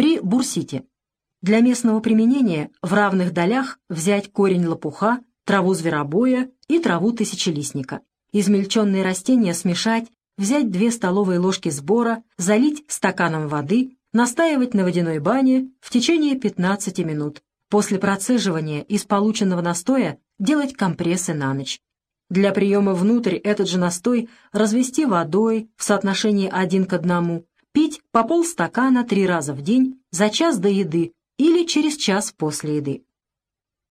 при бурсите. Для местного применения в равных долях взять корень лопуха, траву зверобоя и траву тысячелистника. Измельченные растения смешать, взять 2 столовые ложки сбора, залить стаканом воды, настаивать на водяной бане в течение 15 минут. После процеживания из полученного настоя делать компрессы на ночь. Для приема внутрь этот же настой развести водой в соотношении один к одному, пить по полстакана три раза в день за час до еды или через час после еды.